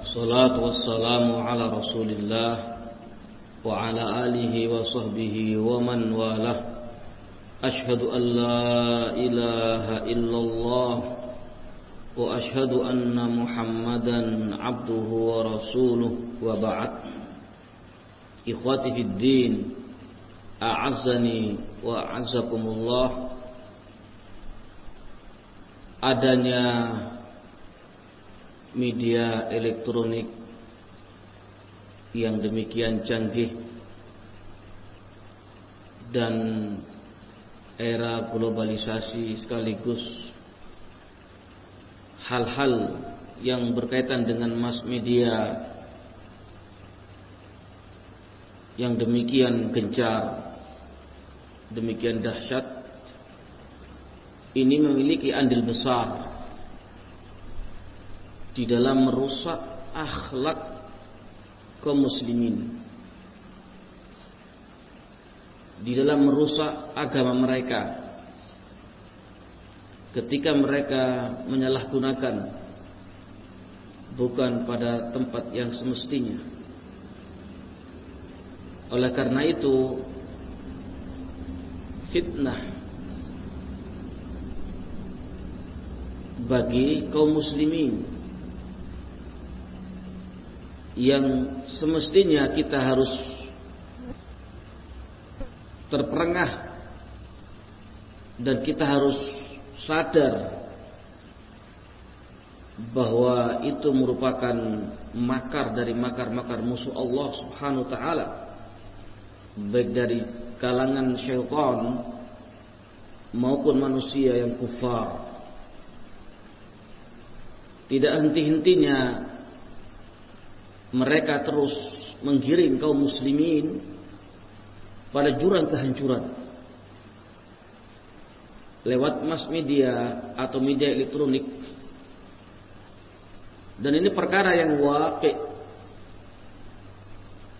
الصلاة والسلام على رسول الله وعلى آله وصحبه ومن والاه. أشهد أن لا إله إلا الله وأشهد أن محمدا عبده ورسوله وبعد. إخواتي في الدين أعزني وأعزكم الله. Adanya media elektronik yang demikian canggih dan era globalisasi sekaligus hal-hal yang berkaitan dengan mass media yang demikian gencar, demikian dahsyat ini memiliki andil besar di dalam merusak akhlak kaum muslimin. Di dalam merusak agama mereka. Ketika mereka menyalahgunakan bukan pada tempat yang semestinya. Oleh karena itu fitnah bagi kaum muslimin yang semestinya kita harus terperengah dan kita harus sadar bahwa itu merupakan makar dari makar-makar musuh Allah Subhanahu wa taala baik dari kalangan syaitan maupun manusia yang kufar. Tidak henti-hentinya mereka terus menggiring kaum muslimin pada jurang kehancuran. Lewat mass media atau media elektronik. Dan ini perkara yang wakil.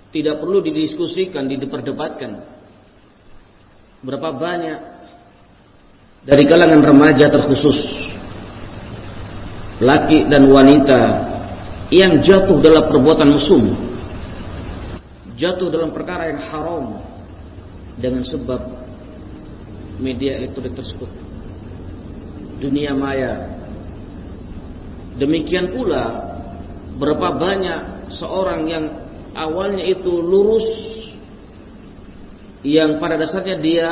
Tidak perlu didiskusikan, diperdebatkan. Berapa banyak dari kalangan remaja terkhusus laki dan wanita yang jatuh dalam perbuatan mesum jatuh dalam perkara yang haram dengan sebab media elektronik tersebut. Dunia maya. Demikian pula berapa banyak seorang yang awalnya itu lurus yang pada dasarnya dia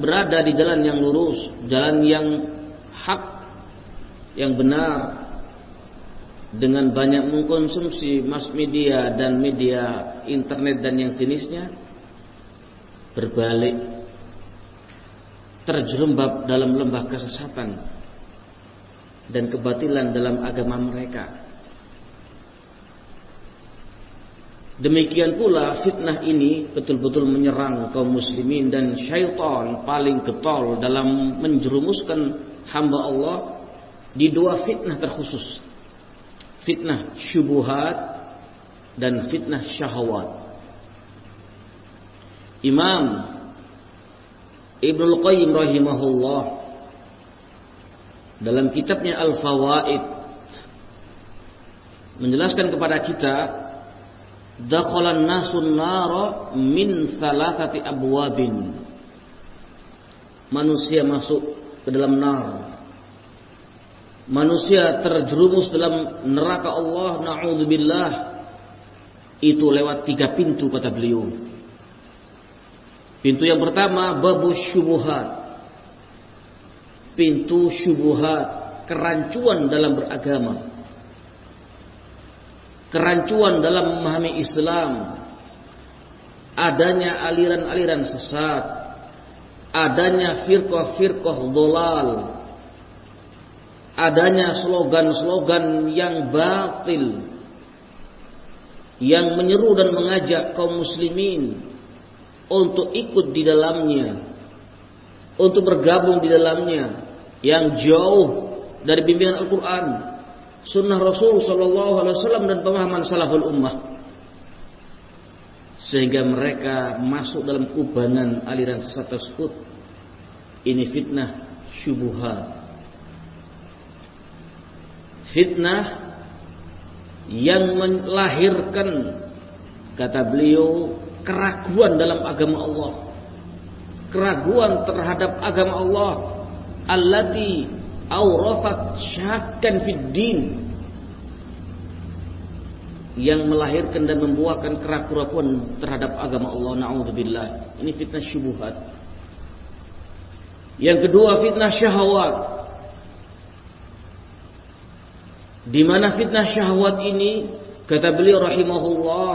berada di jalan yang lurus jalan yang hak yang benar dengan banyak mengkonsumsi mass media dan media internet dan yang jenisnya berbalik terjerembab dalam lembah kesesatan dan kebatilan dalam agama mereka. Demikian pula fitnah ini betul-betul menyerang kaum muslimin dan syaitan paling getol dalam menjerumuskan hamba Allah di dua fitnah terkhusus fitnah syubuhat dan fitnah syahwat. Imam Ibnu Qayyim rahimahullah dalam kitabnya Al-Fawaid menjelaskan kepada kita dakhalan nasun nara min thalathati abwabin manusia masuk ke dalam nar manusia terjerumus dalam neraka Allah naudzubillah. Itu lewat tiga pintu kata beliau. Pintu yang pertama babu syubuhat. Pintu syubuhat kerancuan dalam beragama. Kerancuan dalam memahami Islam. Adanya aliran-aliran sesat. Adanya firqah-firqah dolal adanya slogan-slogan yang batil yang menyeru dan mengajak kaum muslimin untuk ikut di dalamnya untuk bergabung di dalamnya yang jauh dari bimbingan Al-Quran sunnah Rasul Sallallahu Alaihi Wasallam dan pemahaman salaful ummah. Sehingga mereka masuk dalam kubanan aliran sesat tersebut. Ini fitnah syubuhat fitnah yang melahirkan kata beliau keraguan dalam agama Allah. Keraguan terhadap agama Allah. Allati awrafat syakkan fid din. Yang melahirkan dan membuahkan keraguan terhadap agama Allah. Naudzubillah. Ini fitnah syubhat yang kedua fitnah syahwat di mana fitnah syahwat ini kata beliau rahimahullah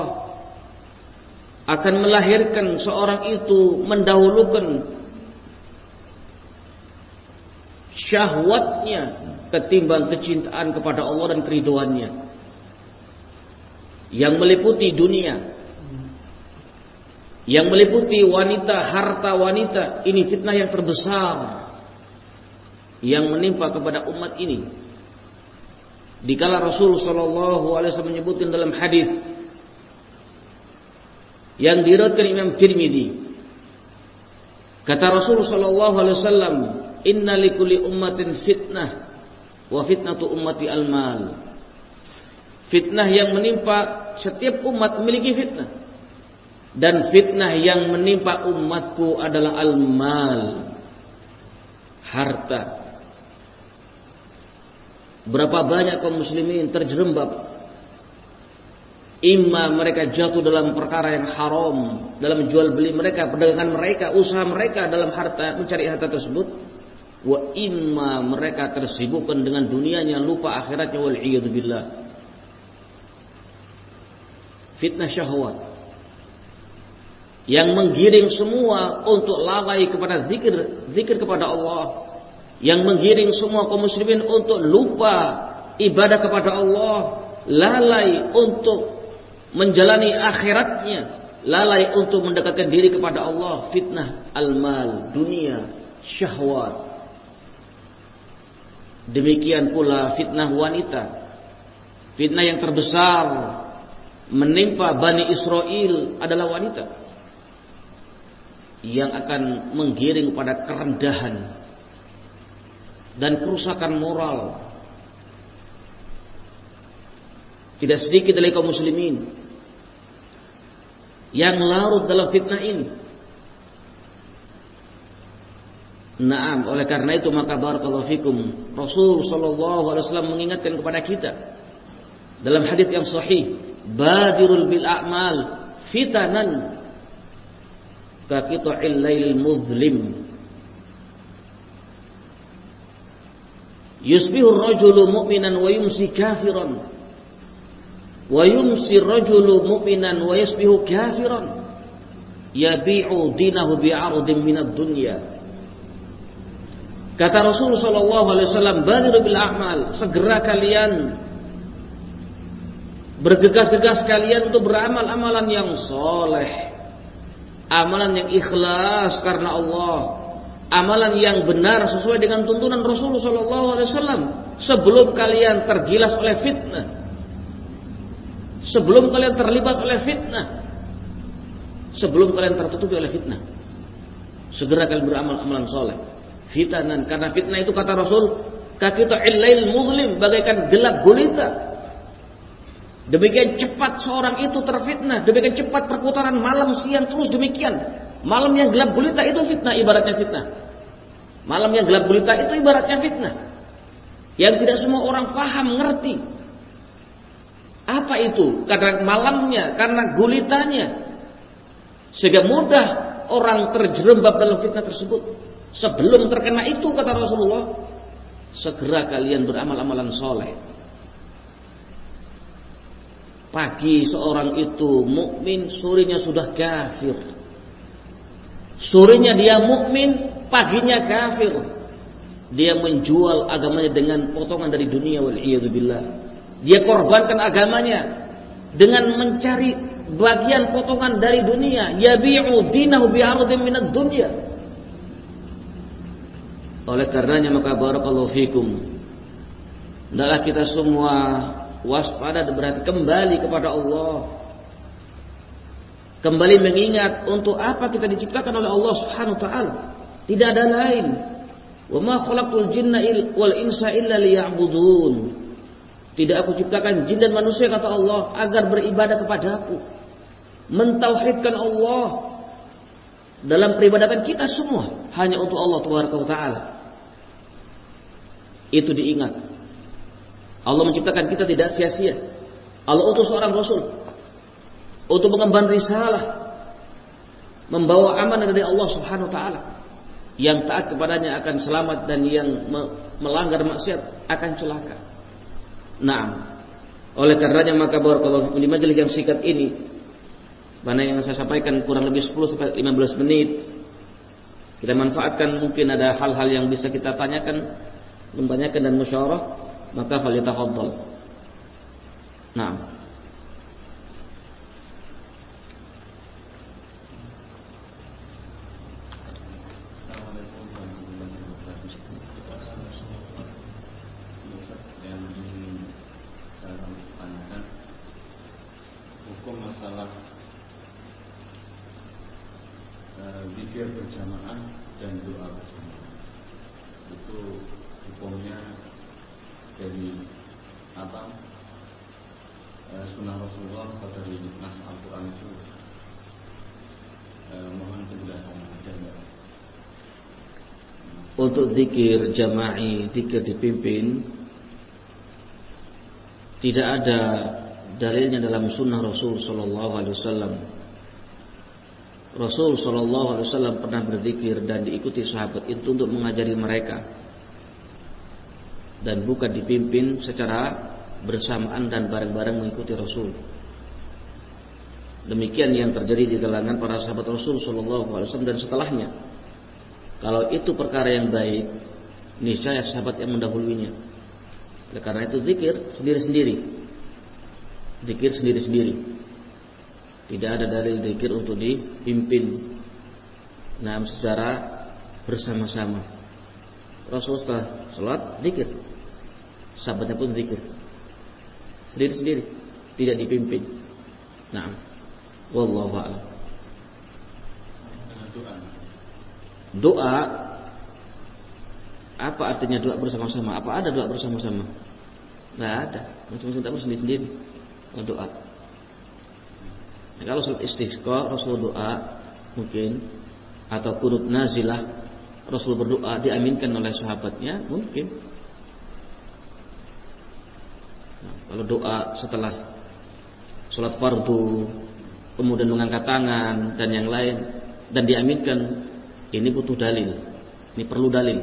akan melahirkan seorang itu mendahulukan syahwatnya ketimbang kecintaan kepada Allah dan keriduannya. Yang meliputi dunia. Yang meliputi wanita harta wanita ini fitnah yang terbesar yang menimpa kepada umat ini dikala Rasul sallallahu alaihi wasallam menyebutkan dalam hadis yang diriwayatkan Imam Tirmidzi. Kata Rasul sallallahu alaihi wasallam, "Inna likulli ummatin fitnah wa fitnatu ummati al-mal." Fitnah yang menimpa setiap umat memiliki fitnah. Dan fitnah yang menimpa umatku adalah al-mal. Harta. Berapa banyak kaum muslimin terjerembab Ima mereka jatuh dalam perkara yang haram dalam jual beli mereka, perdagangan mereka, usaha mereka dalam harta mencari harta tersebut. Wa imma mereka tersibukkan dengan dunianya lupa akhiratnya wal. Fitnah syahwat yang menggiring semua untuk lalai kepada zikir zikir kepada Allah yang menggiring semua kaum muslimin untuk lupa ibadah kepada Allah lalai untuk menjalani akhiratnya, lalai untuk mendekatkan diri kepada Allah, fitnah al-mal, dunia, syahwat. Demikian pula fitnah wanita. Fitnah yang terbesar menimpa Bani Israel adalah wanita yang akan menggiring pada kerendahan dan kerusakan moral. Tidak sedikit dari kaum muslimin yang larut dalam fitnah ini. Naam, oleh karena itu maka barakallahu fikum Rasul sallallahu alaihi wasallam mengingatkan kepada kita dalam hadis yang sahih, badirul bil a'mal fitanan ka qita'il lail muzlim. Yusbihu ar-rajulu mu'minan wa yumsi kafiran. Wa yumsi rajulu mu'minan wa yasbihu kafiran. Yabi'u dinahu bi'arudin minad dunya. Kata Rasul sallallahu alaihi wasallam badiru bil a'mal segera kalian bergegas-gegas kalian untuk beramal amalan yang soleh amalan yang ikhlas karena Allah amalan yang benar sesuai dengan tuntunan Rasul sallallahu alaihi wasallam sebelum kalian tergilas oleh fitnah. Sebelum kalian terlibat oleh fitnah. Sebelum kalian tertutupi oleh fitnah. Segera kalian beramal amalan soleh. Fitanan karena fitnah itu kata Rasul kakita illail muzlim bagaikan gelap gulita. Demikian cepat seorang itu terfitnah demikian cepat perputaran malam siang terus demikian malam yang gelap gulita itu fitnah ibaratnya fitnah malam yang gelap gulita itu ibaratnya fitnah yang tidak semua orang paham ngerti apa itu? Karena malamnya, karena gulitanya. Sehingga mudah orang terjerembab dalam fitnah tersebut. Sebelum terkena itu kata Rasulullah, segera kalian beramal-amalan soleh. Pagi seorang itu mukmin, sorenya sudah kafir. Sorenya dia mukmin, paginya kafir. Dia menjual agamanya dengan potongan dari dunia wal billah. Dia korbankan agamanya dengan mencari bagian potongan dari dunia. Yabi'u dinahu bi'ardin minad dunya. Oleh karenanya maka barakallahu fikum. Hendaklah kita semua waspada dan berhati kembali kepada Allah. Kembali mengingat untuk apa kita diciptakan oleh Allah Subhanahu wa taala. Tidak ada lain. Wa ma jinna wal insa illa liya'budun. Tidak aku ciptakan jin dan manusia kata Allah agar beribadah kepadaku. Mentauhidkan Allah dalam peribadatan kita semua hanya untuk Allah Taala. Itu diingat. Allah menciptakan kita tidak sia-sia. Allah utus seorang rasul untuk mengemban risalah membawa amanah dari Allah Subhanahu wa taala. Yang taat kepadanya akan selamat dan yang melanggar maksiat akan celaka. Nah, oleh karenanya maka barakallahu di majelis yang singkat ini mana yang saya sampaikan kurang lebih 10 sampai 15 menit kita manfaatkan mungkin ada hal-hal yang bisa kita tanyakan membanyakan dan musyawarah maka falyatafaddal. Untuk zikir jama'i, zikir dipimpin tidak ada dalilnya dalam sunnah Rasul Sallallahu Alaihi Wasallam. Rasul Sallallahu Alaihi Wasallam pernah berzikir dan diikuti sahabat itu untuk mengajari mereka dan bukan dipimpin secara bersamaan dan bareng-bareng mengikuti Rasul. Demikian yang terjadi di kalangan para sahabat Rasul Sallallahu Alaihi Wasallam dan setelahnya. Kalau itu perkara yang baik, niscaya sahabat yang mendahulunya. Oleh karena itu zikir sendiri-sendiri. Zikir sendiri-sendiri. Tidak ada dalil zikir untuk dipimpin. Nah, secara bersama-sama. Rasulullah salat zikir. Sahabatnya pun zikir. Sendiri-sendiri, tidak dipimpin. Nah, wallahu a'lam apa artinya doa bersama-sama? Apa ada doa bersama-sama? Tidak ada. Masing-masing tak sendiri-sendiri doa. Nah, kalau sholat istisqa Rasul doa mungkin atau kunut nazilah Rasul berdoa diaminkan oleh sahabatnya mungkin. Nah, kalau doa setelah sholat fardu kemudian mengangkat tangan dan yang lain dan diaminkan ini butuh dalil. Ini perlu dalil.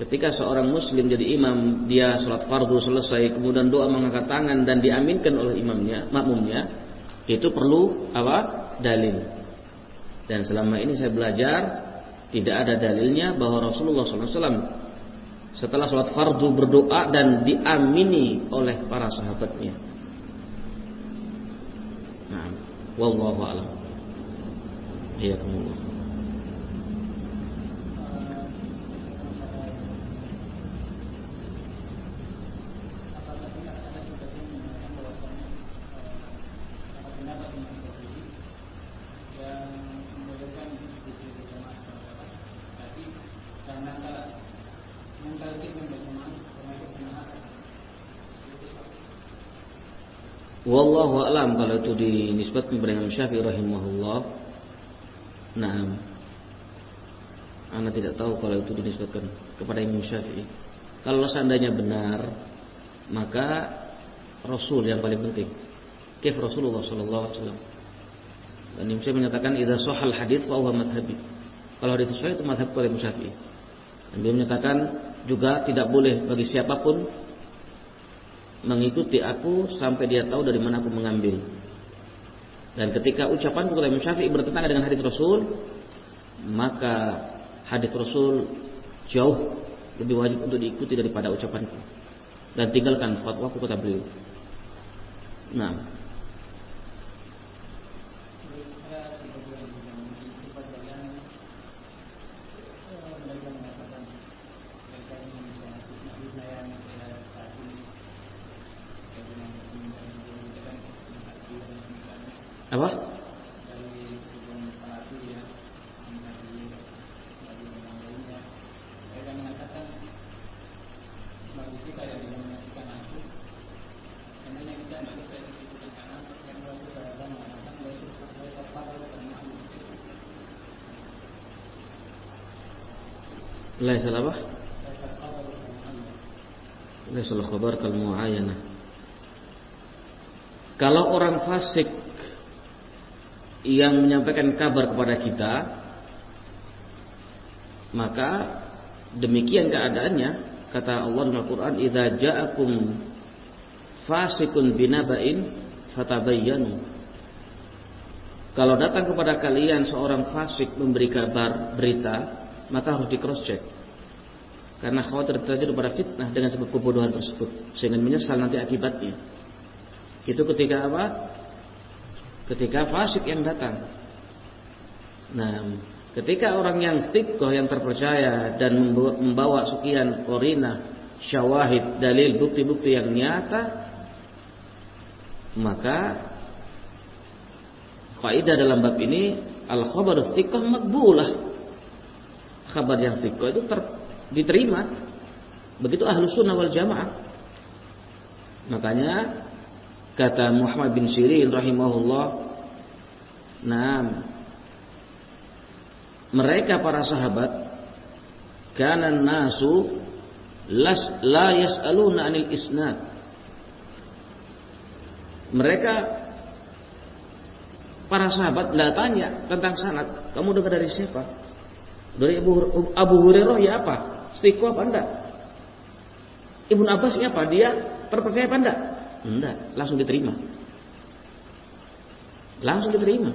Ketika seorang muslim jadi imam, dia sholat fardu selesai, kemudian doa mengangkat tangan dan diaminkan oleh imamnya, makmumnya, itu perlu apa? Dalil. Dan selama ini saya belajar tidak ada dalilnya bahwa Rasulullah SAW setelah sholat fardu berdoa dan diamini oleh para sahabatnya. Nah, wallahu a'lam. Iya, kemudian. Wallahu a'lam kalau itu dinisbatkan kepada Imam Syafi'i rahimahullah. Nah, Anda tidak tahu kalau itu dinisbatkan kepada Imam Syafi'i. Kalau seandainya benar, maka Rasul yang paling penting. Kif Rasulullah sallallahu alaihi wasallam. Dan Imam Syafi'i menyatakan idza sahal hadits fa huwa madhhabi. Kalau hadis sahih itu madhab Imam Syafi'i. Dan beliau menyatakan juga tidak boleh bagi siapa pun mengikuti aku sampai dia tahu dari mana aku mengambil. Dan ketika ucapan kata Imam Syafi'i bertentangan dengan hadis Rasul, maka hadis Rasul jauh lebih wajib untuk diikuti daripada ucapanku. Dan tinggalkan fatwa kata beliau. Nah, apa? Laisal apa? Laisal khabar kal muayana. Kalau orang fasik yang menyampaikan kabar kepada kita, maka demikian keadaannya kata Allah dalam Al-Qur'an idza ja'akum fasikun binaba'in fatabayyanu kalau datang kepada kalian seorang fasik memberi kabar berita maka harus di cross check. Karena khawatir terjadi pada fitnah dengan sebab kebodohan tersebut sehingga menyesal nanti akibatnya. Itu ketika apa? Ketika fasik yang datang. Nah, ketika orang yang sikoh yang terpercaya dan membawa sekian korina, syawahid, dalil, bukti-bukti yang nyata, maka kaidah dalam bab ini al khabar sikoh makbulah kabar yang fikoh itu ter, diterima. Begitu ahlu sunnah wal jamaah. Makanya kata Muhammad bin Sirin rahimahullah, nah mereka para sahabat karena nasu las la yas'aluna anil isnad. Mereka para sahabat tidak tanya tentang sanad. Kamu dengar dari siapa? Dari Abu, Abu Hurairah ya apa? Stiqo apa enggak? Ibnu Abbas ya apa? Dia terpercaya apa enggak? Enggak, langsung diterima. Langsung diterima.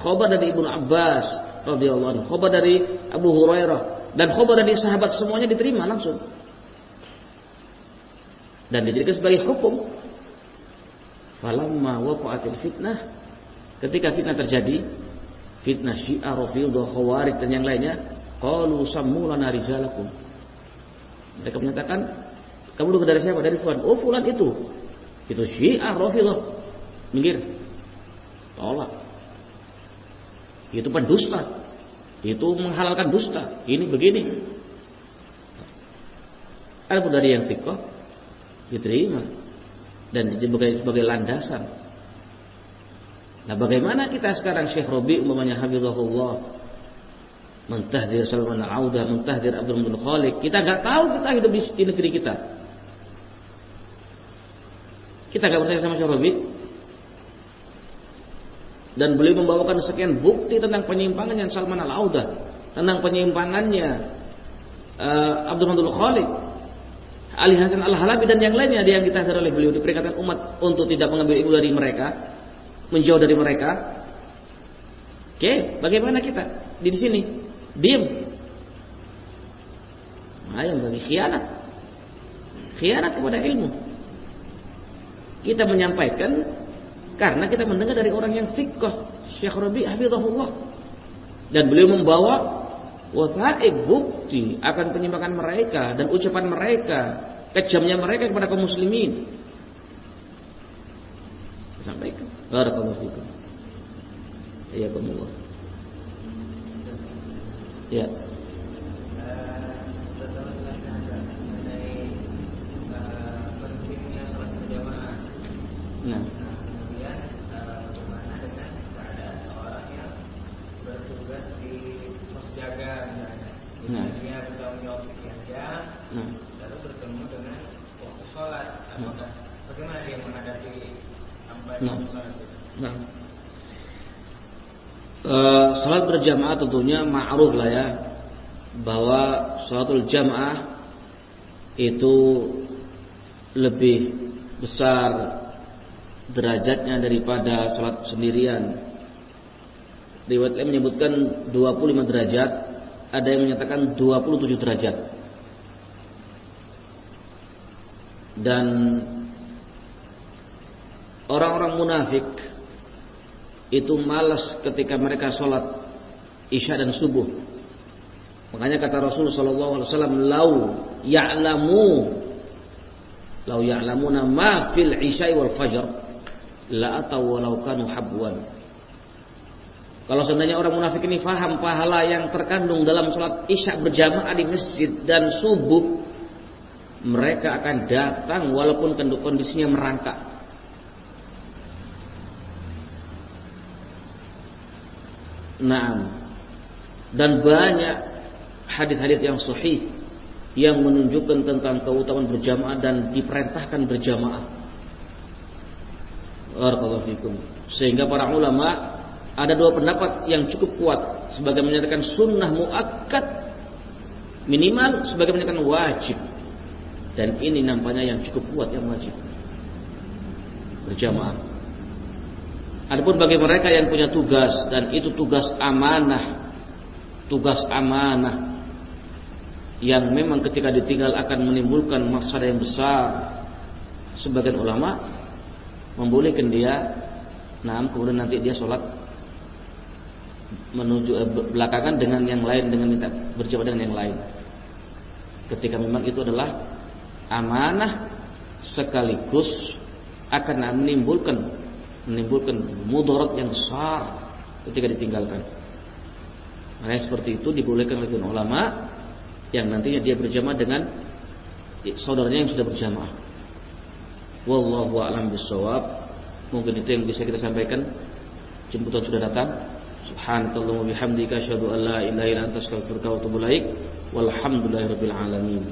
Khobar dari Ibnu Abbas radhiyallahu anhu, khobar dari Abu Hurairah dan khobar dari sahabat semuanya diterima langsung. Dan dijadikan sebagai hukum. Falamma waqa'atil fitnah ketika fitnah terjadi, fitnah Syiah, Rafidhah, Khawarij dan yang lainnya, Qalu sammulana rijalakum. Mereka menyatakan, kamu dengar dari siapa? Dari fulan. Oh, fulan itu. Itu Syiah Rafidhah. Minggir. Tolak. Itu pendusta. Itu menghalalkan dusta. Ini begini. Ada dari yang fikoh diterima dan sebagai sebagai landasan. Nah, bagaimana kita sekarang Syekh Robi umpamanya Habibullah mentahdir Salman Al-Audah, mentahdir Abdul bin Khalid. Kita nggak tahu kita hidup di negeri kita. Kita nggak percaya sama Syarabi. Dan beliau membawakan sekian bukti tentang penyimpangannya Salman Al-Audah, tentang penyimpangannya uh, Abdul bin Khalid, Ali Hasan Al-Halabi dan yang lainnya yang ditahdir oleh beliau diperingatkan umat untuk tidak mengambil ilmu dari mereka, menjauh dari mereka. Oke, bagaimana kita di sini? Diam. Yang bagi khianat. Khianat kepada ilmu. Kita menyampaikan karena kita mendengar dari orang yang fiqh, Syekh Rabi hafizahullah. Dan beliau membawa wasaik bukti akan penyimpangan mereka dan ucapan mereka, kejamnya mereka kepada kaum muslimin. Sampaikan. Barakallahu fikum. Ya Allah. Ya. Nah. Kemudian bagaimana dengan keadaan seorang yang bertugas di pos jaga misalnya. Nah. Dia bertanggung jawab sekian jam, nah. lalu bertemu dengan waktu sholat. Apakah nah. bagaimana dia menghadapi sampai nah. sholat itu? Nah. Uh, salat berjamaah tentunya ma'ruf lah ya bahwa salatul jamaah itu lebih besar derajatnya daripada salat sendirian. Riwayat lain menyebutkan 25 derajat, ada yang menyatakan 27 derajat. Dan orang-orang munafik itu malas ketika mereka sholat isya dan subuh. Makanya kata Rasul Shallallahu Alaihi Wasallam, "Lau ya'lamu, lau ya'lamuna ma fil isya wal fajr, la atau walau kanu habwan. Kalau seandainya orang munafik ini faham pahala yang terkandung dalam sholat isya berjamaah di masjid dan subuh, mereka akan datang walaupun kondisinya merangkak. Nah, dan banyak hadis-hadis yang sahih yang menunjukkan tentang keutamaan berjamaah dan diperintahkan berjamaah. Barakallahu. Sehingga para ulama ada dua pendapat yang cukup kuat sebagai menyatakan sunnah muakkad minimal sebagai menyatakan wajib dan ini nampaknya yang cukup kuat yang wajib berjamaah. Adapun bagi mereka yang punya tugas dan itu tugas amanah, tugas amanah yang memang ketika ditinggal akan menimbulkan masalah yang besar. Sebagian ulama membolehkan dia, nah kemudian nanti dia sholat menuju eh, belakangan dengan yang lain dengan minta berjamaah dengan yang lain. Ketika memang itu adalah amanah sekaligus akan menimbulkan menimbulkan mudarat yang besar ketika ditinggalkan. Nah, seperti itu dibolehkan oleh ulama yang nantinya dia berjamaah dengan saudaranya yang sudah berjamaah. Wallahu a'lam bishawab. Mungkin itu yang bisa kita sampaikan. Jemputan sudah datang. Subhanallahi wa bihamdika asyhadu an la ilaha illa anta astaghfiruka wa atubu ilaik. Walhamdulillahirabbil alamin.